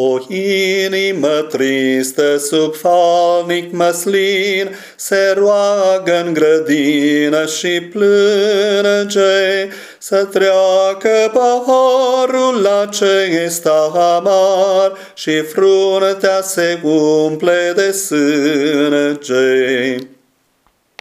O inimă tristă sub falnic măslin se roagă în grădină și plânge să treacă paharul acesta amar și fruntea se umple de sânge.